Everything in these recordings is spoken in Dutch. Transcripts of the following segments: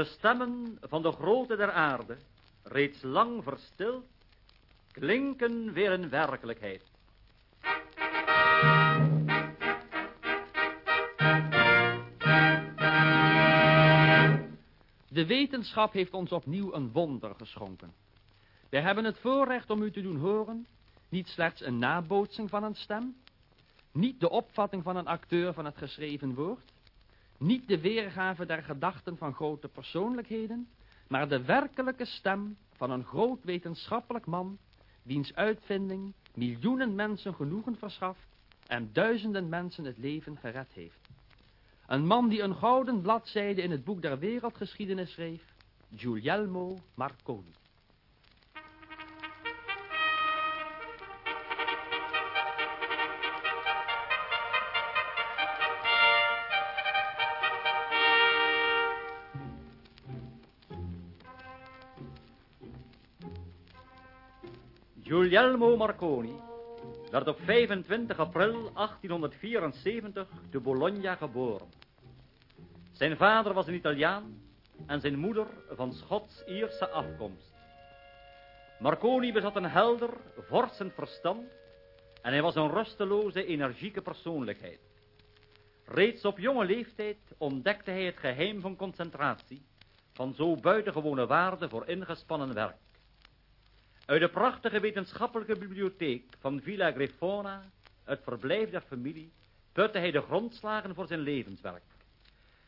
De stemmen van de grote der aarde, reeds lang verstild, klinken weer in werkelijkheid. De wetenschap heeft ons opnieuw een wonder geschonken. Wij hebben het voorrecht om u te doen horen, niet slechts een nabootsing van een stem, niet de opvatting van een acteur van het geschreven woord, niet de weergave der gedachten van grote persoonlijkheden, maar de werkelijke stem van een groot wetenschappelijk man, wiens uitvinding miljoenen mensen genoegen verschaft en duizenden mensen het leven gered heeft. Een man die een gouden bladzijde in het boek der wereldgeschiedenis schreef, Giulielmo Marconi. Guglielmo Marconi werd op 25 april 1874 te Bologna geboren. Zijn vader was een Italiaan en zijn moeder van Schots-Ierse afkomst. Marconi bezat een helder, vorstend verstand en hij was een rusteloze, energieke persoonlijkheid. Reeds op jonge leeftijd ontdekte hij het geheim van concentratie, van zo buitengewone waarde voor ingespannen werk. Uit de prachtige wetenschappelijke bibliotheek van Villa Grifona, het verblijf der familie, putte hij de grondslagen voor zijn levenswerk.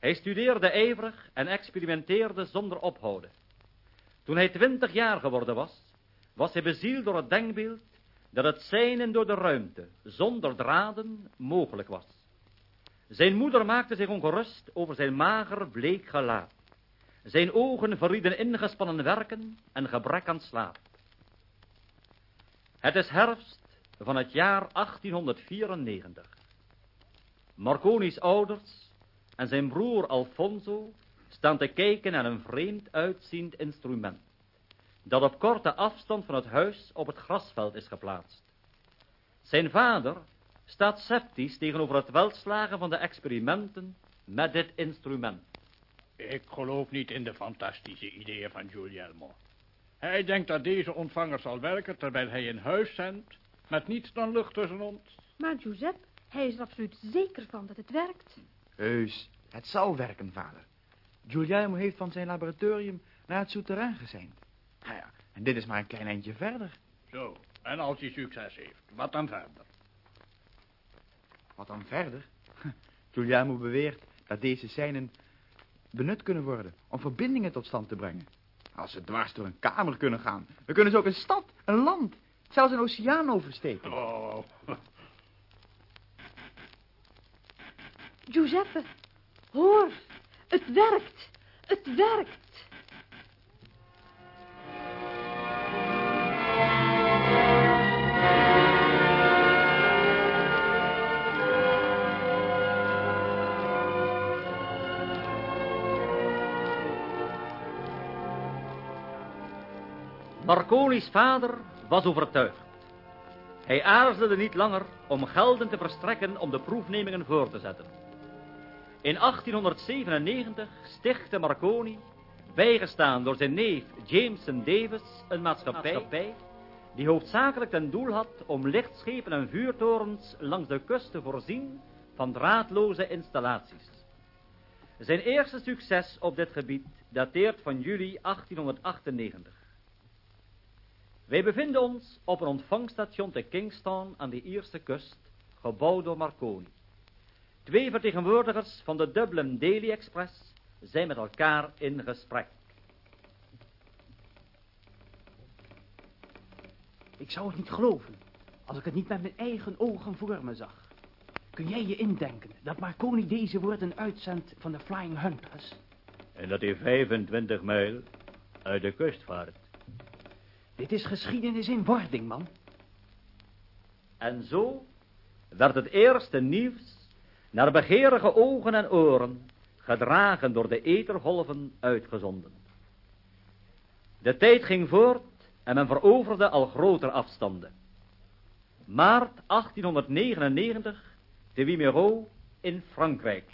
Hij studeerde ijverig en experimenteerde zonder ophouden. Toen hij twintig jaar geworden was, was hij bezield door het denkbeeld dat het zijnen door de ruimte, zonder draden, mogelijk was. Zijn moeder maakte zich ongerust over zijn mager, bleek gelaat. Zijn ogen verrieden ingespannen werken en gebrek aan slaap. Het is herfst van het jaar 1894. Marconi's ouders en zijn broer Alfonso staan te kijken naar een vreemd uitziend instrument, dat op korte afstand van het huis op het grasveld is geplaatst. Zijn vader staat sceptisch tegenover het welslagen van de experimenten met dit instrument. Ik geloof niet in de fantastische ideeën van Giulielmo. Hij denkt dat deze ontvanger zal werken terwijl hij in huis zendt, met niets dan lucht tussen ons. Maar Giuseppe, hij is er absoluut zeker van dat het werkt. Heus, het zal werken, vader. Giuliano heeft van zijn laboratorium naar het souterrain gezeind. Nou ja, en dit is maar een klein eindje verder. Zo, en als hij succes heeft, wat dan verder? Wat dan verder? Giuliano beweert dat deze seinen benut kunnen worden om verbindingen tot stand te brengen. Als ze dwars door een kamer kunnen gaan, dan kunnen ze ook een stad, een land, zelfs een oceaan oversteken. Oh, Giuseppe, hoor, het werkt, het werkt. Marconi's vader was overtuigd. Hij aarzelde niet langer om gelden te verstrekken om de proefnemingen voor te zetten. In 1897 stichtte Marconi, bijgestaan door zijn neef Jameson Davis, een maatschappij, die hoofdzakelijk ten doel had om lichtschepen en vuurtorens langs de kust te voorzien van draadloze installaties. Zijn eerste succes op dit gebied dateert van juli 1898. Wij bevinden ons op een ontvangstation te Kingston aan de Ierse kust, gebouwd door Marconi. Twee vertegenwoordigers van de Dublin Daily Express zijn met elkaar in gesprek. Ik zou het niet geloven, als ik het niet met mijn eigen ogen voor me zag. Kun jij je indenken dat Marconi deze woorden uitzendt van de Flying Hunters? En dat hij 25 mijl uit de kust vaart. Dit is geschiedenis in wording, man. En zo werd het eerste nieuws naar begeerige ogen en oren gedragen door de ethergolven uitgezonden. De tijd ging voort en men veroverde al grotere afstanden. Maart 1899 te Wimereux in Frankrijk.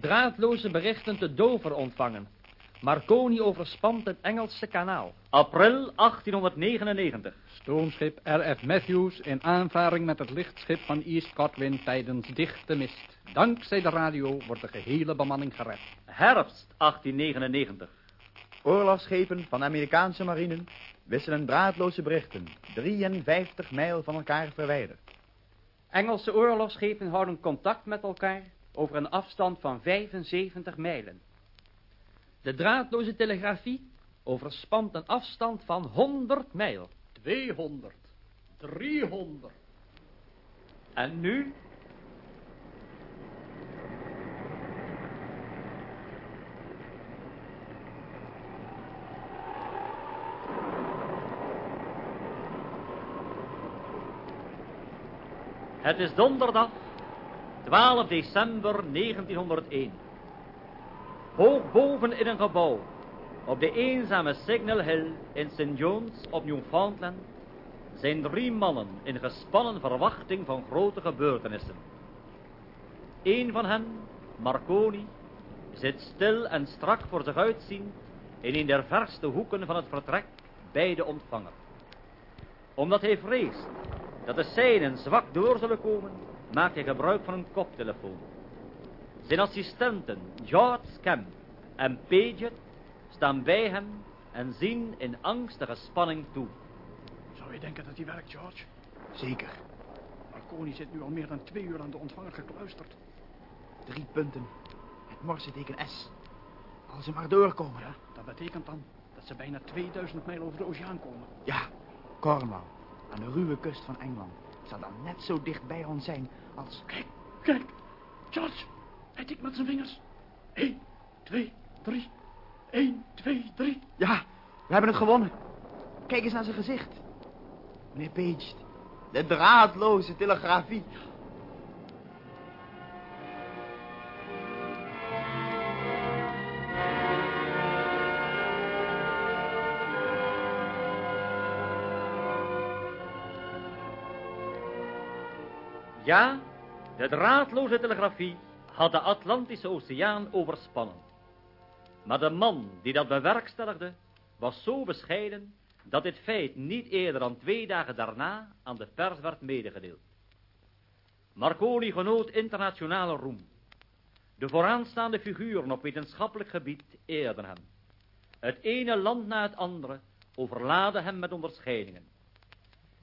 Draadloze berichten te Dover ontvangen. Marconi overspant het Engelse kanaal. April 1899. Stoomschip R.F. Matthews in aanvaring met het lichtschip van East Godwin tijdens dichte mist. Dankzij de radio wordt de gehele bemanning gered. Herfst 1899. Oorlogsschepen van de Amerikaanse marine wisselen draadloze berichten, 53 mijl van elkaar verwijderd. Engelse oorlogsschepen houden contact met elkaar over een afstand van 75 mijlen. De draadloze telegrafie overspant een afstand van 100 mijl. 200. 300. En nu? Het is donderdag, 12 december 1901. Hoog boven in een gebouw, op de eenzame Signal Hill in St. John's op Newfoundland, zijn drie mannen in gespannen verwachting van grote gebeurtenissen. Een van hen, Marconi, zit stil en strak voor zich uitzien in een der verste hoeken van het vertrek bij de ontvanger. Omdat hij vreest dat de seinen zwak door zullen komen, maakt hij gebruik van een koptelefoon. Zijn assistenten, George Scamp en Paget, staan bij hem en zien in angstige spanning toe. Zou je denken dat hij werkt, George? Zeker. Marconi zit nu al meer dan twee uur aan de ontvanger gekluisterd. Drie punten. Het morsenteken S. Als ze maar doorkomen. Ja, dat betekent dan dat ze bijna 2000 mijl over de oceaan komen. Ja, Cornwall. Aan de ruwe kust van Engeland. Zal dan net zo dicht bij ons zijn als... Kijk, kijk. George, hij tikt met zijn vingers. 1, 2, 3. 1, 2, 3. Ja, we hebben het gewonnen. Kijk eens naar zijn gezicht. Meneer Page, de draadloze telegrafie. Ja, de draadloze telegrafie had de Atlantische Oceaan overspannen. Maar de man die dat bewerkstelligde, was zo bescheiden dat dit feit niet eerder dan twee dagen daarna aan de pers werd medegedeeld. Marconi genoot internationale roem. De vooraanstaande figuren op wetenschappelijk gebied eerden hem. Het ene land na het andere overlaadde hem met onderscheidingen.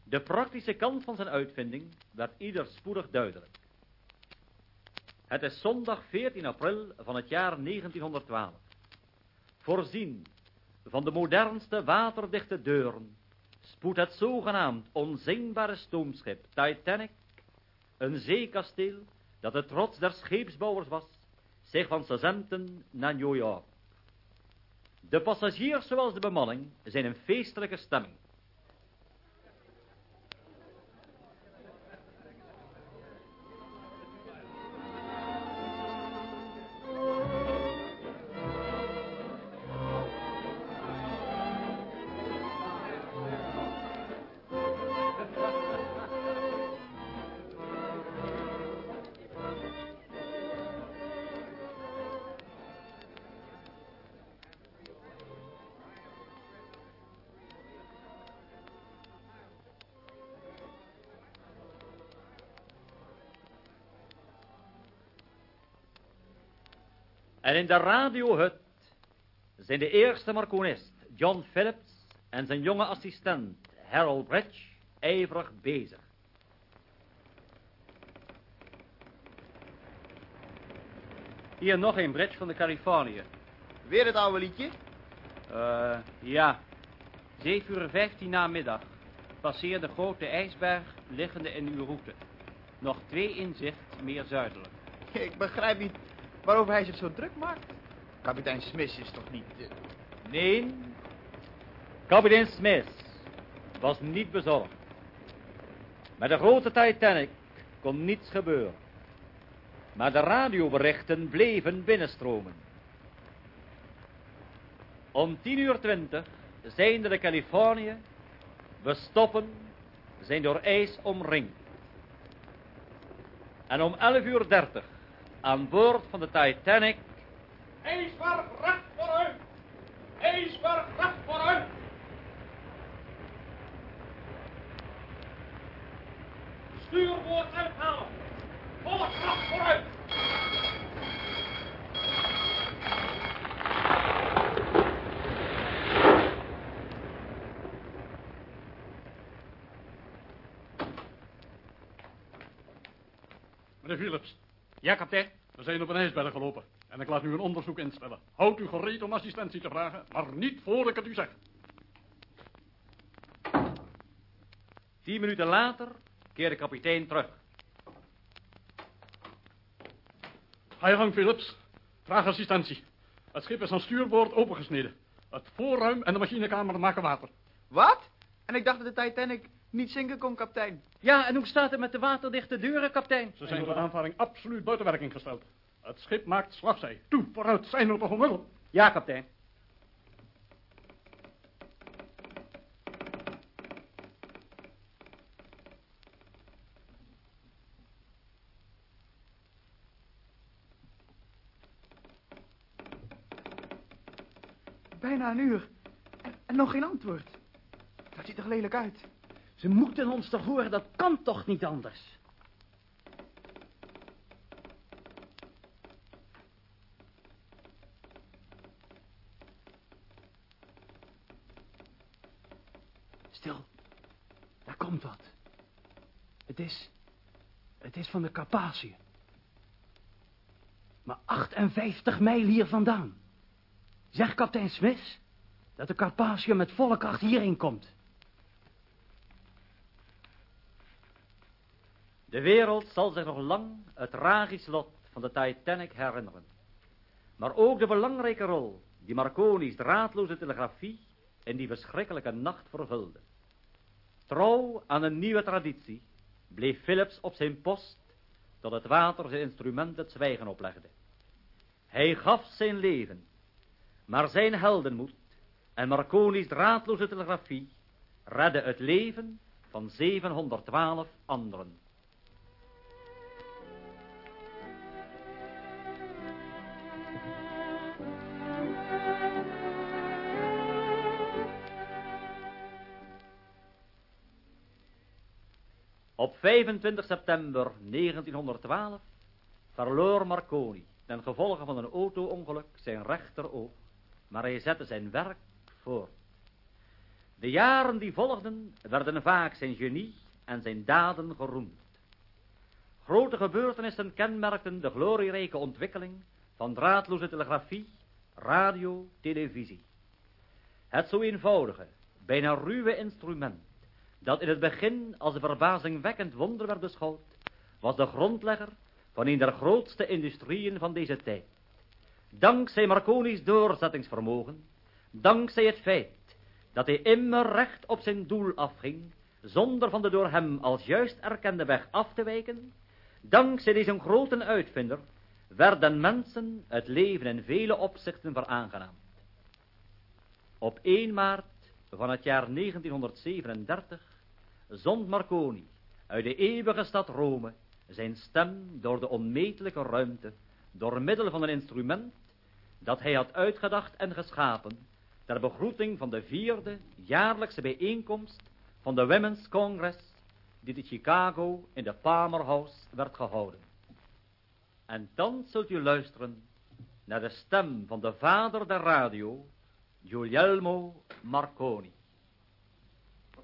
De praktische kant van zijn uitvinding werd ieder spoedig duidelijk. Het is zondag 14 april van het jaar 1912. Voorzien van de modernste waterdichte deuren spoedt het zogenaamd onzingbare stoomschip Titanic, een zeekasteel dat de trots der scheepsbouwers was, zich van Southampton naar New York. De passagiers zoals de bemanning zijn in feestelijke stemming. En in de radiohut zijn de eerste marconist John Phillips en zijn jonge assistent Harold Bridge ijverig bezig. Hier nog een bridge van de Californië. Weer het oude liedje? Eh, ja. 7 uur 15 namiddag. Passeer de grote ijsberg liggende in uw route. Nog twee in zicht, meer zuidelijk. Ik begrijp niet waarover hij zich zo druk maakt. Kapitein Smith is toch niet... eh, Nee, kapitein Smith was niet bezorgd. Met de grote Titanic kon niets gebeuren. Maar de radioberichten bleven binnenstromen. Om 10 uur 20 zijn de Californië, we stoppen, zijn door ijs omringd. En om 11 uur 30 Aan boord van de Titanic IJsberg recht vooruit! IJsberg recht vooruit! Stuurboord uithalen! Volle kracht vooruit! Meneer Philips, Ja, kapitein. we zijn op een ijsberg gelopen. En ik laat nu een onderzoek instellen. Houd u gereed om assistentie te vragen, maar niet voor ik het u zeg. Tien minuten later keert de kapitein terug. Ga je gang, Philips. Vraag assistentie. Het schip is aan stuurboord opengesneden. Het voorruim en de machinekamer maken water. Wat? En ik dacht dat de Titanic niet zinken kon, kapitein. Ja, en hoe staat het met de waterdichte deuren, kapitein? Ze zijn door de aanvaring absoluut buiten werking gesteld. Het schip maakt slagzij. Toe, vooruit, zijn er toch onmiddellijk. Ja, kapitein. Bijna een uur. En, en nog geen antwoord. Dat ziet er lelijk uit. Ze moeten ons toch horen, dat kan toch niet anders? Stil, daar komt wat. Het is, het is van de Carpathië. Maar 58 mijl hier vandaan. Zeg kapitein Smith dat de Carpathië met volle kracht hierheen komt. De wereld zal zich nog lang het tragisch lot van de Titanic herinneren. Maar ook de belangrijke rol die Marconi's draadloze telegrafie in die verschrikkelijke nacht vervulde. Trouw aan een nieuwe traditie bleef Philips op zijn post tot het water zijn instrument het zwijgen oplegde. Hij gaf zijn leven, maar zijn heldenmoed en Marconi's draadloze telegrafie redden het leven van 712 anderen. Op 25 september 1912 verloor Marconi ten gevolge van een auto-ongeluk zijn rechteroog, maar hij zette zijn werk voort. De jaren die volgden werden vaak zijn genie en zijn daden geroemd. Grote gebeurtenissen kenmerkten de glorierijke ontwikkeling van draadloze telegrafie, radio, televisie. Het zo eenvoudige, bijna ruwe instrument dat in het begin als een verbazingwekkend wonder werd beschouwd, was de grondlegger van een der grootste industrieën van deze tijd. Dankzij Marconi's doorzettingsvermogen, dankzij het feit dat hij immer recht op zijn doel afging, zonder van de door hem als juist erkende weg af te wijken, dankzij deze grote uitvinder, werden mensen het leven in vele opzichten veraangenaamd. Op 1 maart van het jaar 1937 zond Marconi uit de eeuwige stad Rome zijn stem door de onmetelijke ruimte, door middel van een instrument dat hij had uitgedacht en geschapen ter begroeting van de vierde jaarlijkse bijeenkomst van de Women's Congress die te Chicago in de Palmer House werd gehouden. En dan zult u luisteren naar de stem van de vader der radio, Guglielmo Marconi.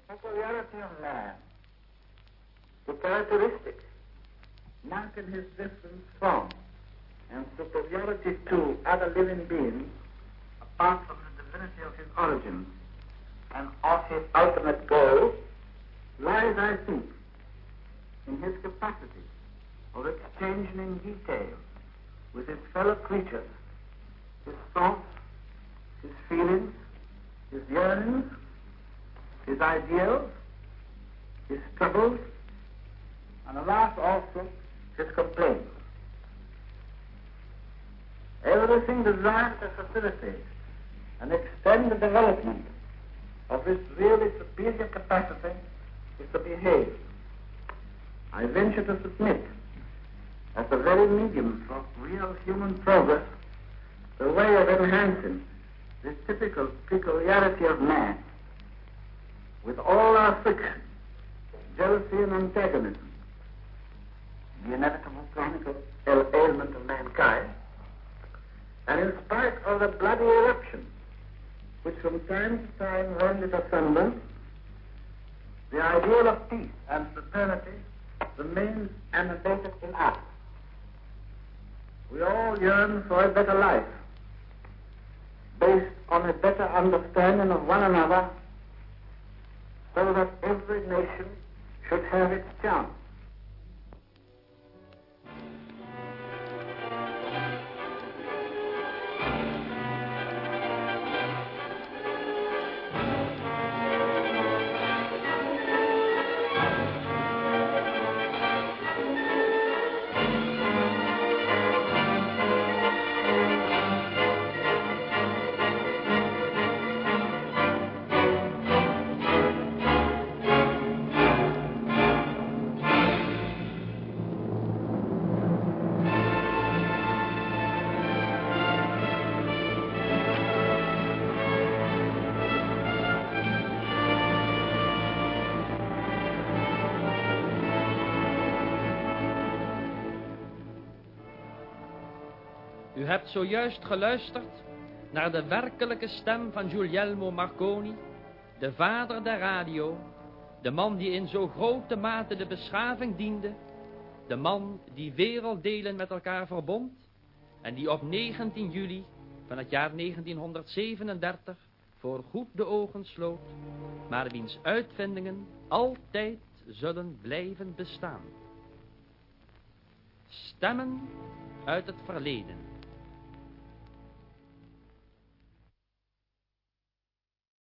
Peculiarity of man, the characteristics, not in his different form, and superiority to other living beings, apart from the divinity of his origin and of his ultimate goal, lies, I think, in his capacity of exchanging in detail with his fellow creatures his thoughts, his feelings, his yearnings, his ideals, his struggles, and alas also his complaints. Everything designed to facilitate and extend the development of this really superior capacity is to behave. I venture to submit as the very medium for real human progress, the way of enhancing this typical peculiarity of man, with all our friction, jealousy and antagonism, the inevitable chronic ailment of mankind, and in spite of the bloody eruptions which from time to time rend it asunder, the ideal of peace and fraternity remains unabated in us. We all yearn for a better life, based on a better understanding of one another, so that every nation should have its chance. U hebt zojuist geluisterd naar de werkelijke stem van Guglielmo Marconi, de vader der radio, de man die in zo grote mate de beschaving diende, de man die werelddelen met elkaar verbond en die op 19 juli van het jaar 1937 voor goed de ogen sloot, maar wiens uitvindingen altijd zullen blijven bestaan. Stemmen uit het verleden.